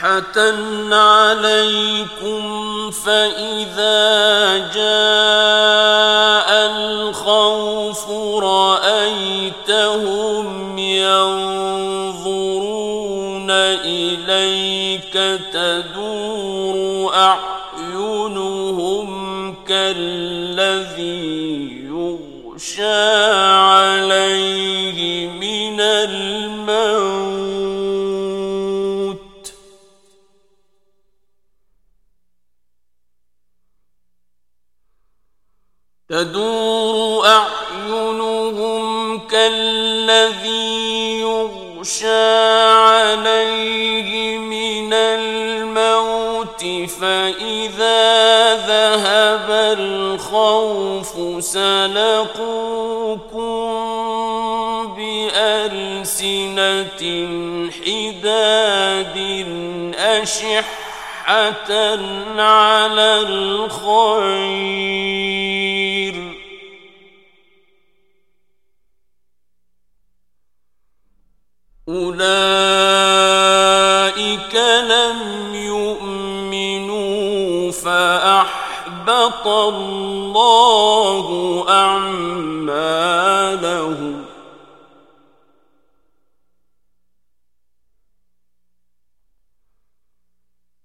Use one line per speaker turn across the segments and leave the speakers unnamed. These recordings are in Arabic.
صيحة عليكم فإذا جاء فإذا ذهب الخوف سلقوكم بألسنة حداد أشحة على الخير أولئك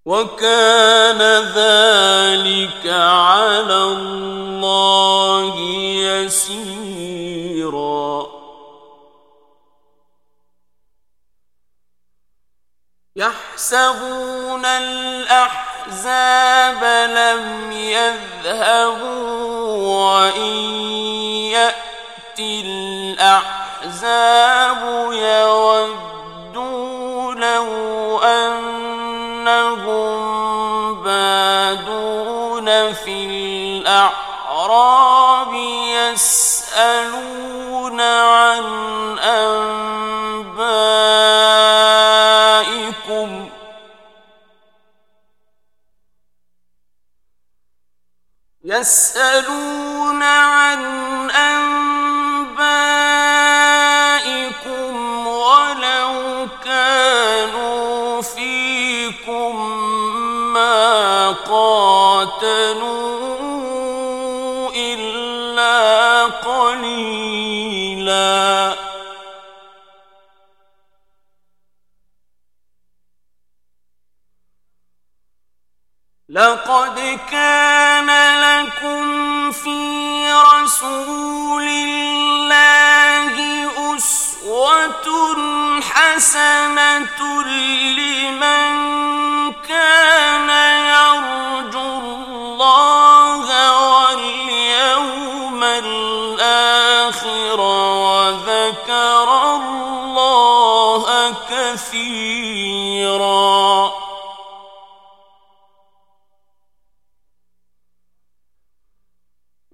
وكان ذلك على الله يسيرا يحسبون الأحزاب لم يذهبوا وإن يأتي الأحزاب يودوا لو أن الأعراب يسألون عن أنبائكم يسألون عن أنبائكم ولو كانوا فيكم ما قاتلوا لرسول الله أسوة حسنة لمن كان يرجو الله واليوم الآخر وذكر الله كثيرا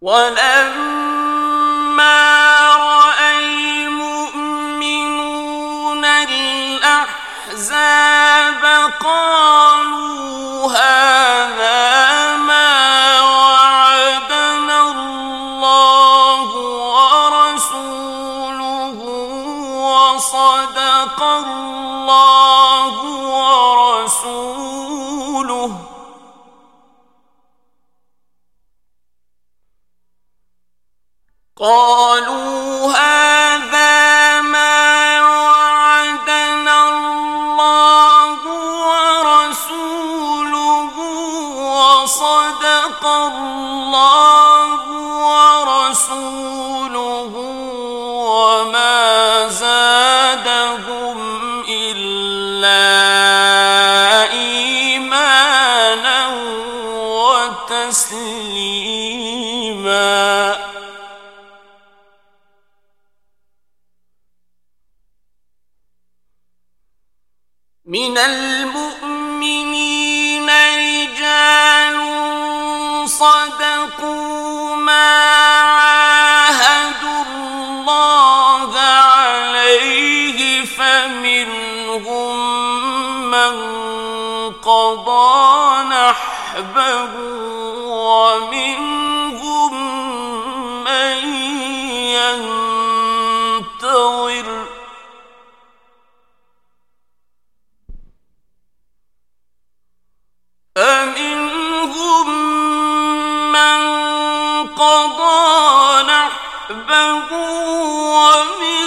ولما تسليما من المؤمنين رجال صدقوا ما عاهدوا الله عليه فمنهم من قضى نحبه ومنهم من ينتظر. أمنهم من قضى نحبه ومنهم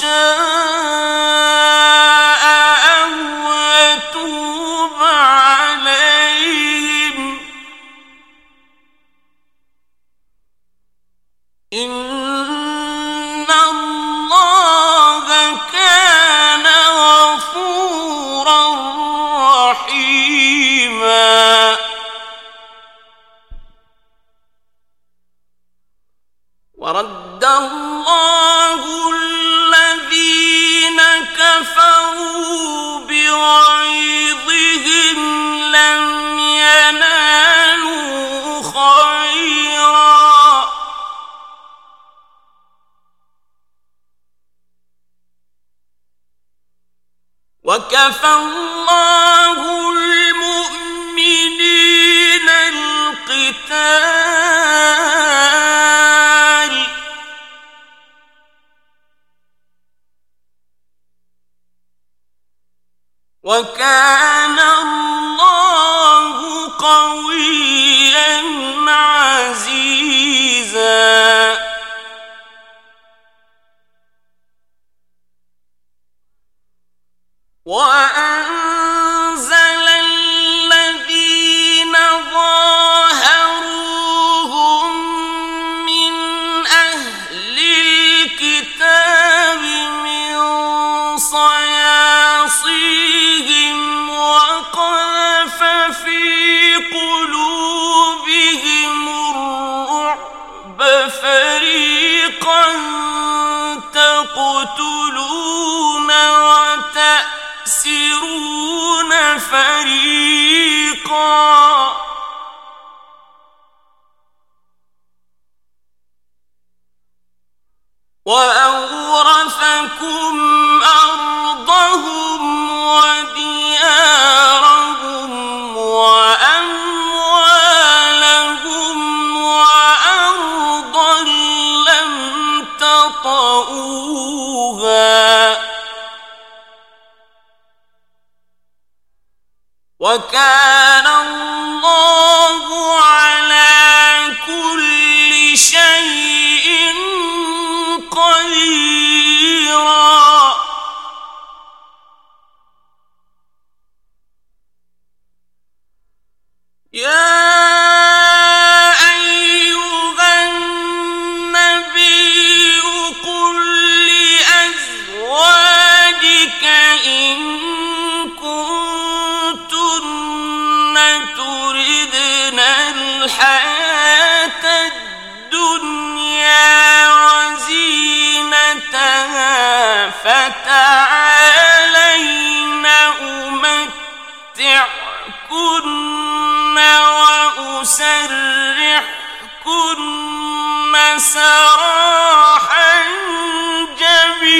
شاء وكفى الله المؤمنين القتال وكان الله تَقْتُلُونَ وَتَأْسِرُونَ فَرِيقًا وَأَوْرَثَكُمْ فتعالين أمتعكن وأسرحكن سراحا جميلا.